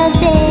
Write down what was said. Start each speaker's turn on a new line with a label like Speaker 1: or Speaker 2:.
Speaker 1: the day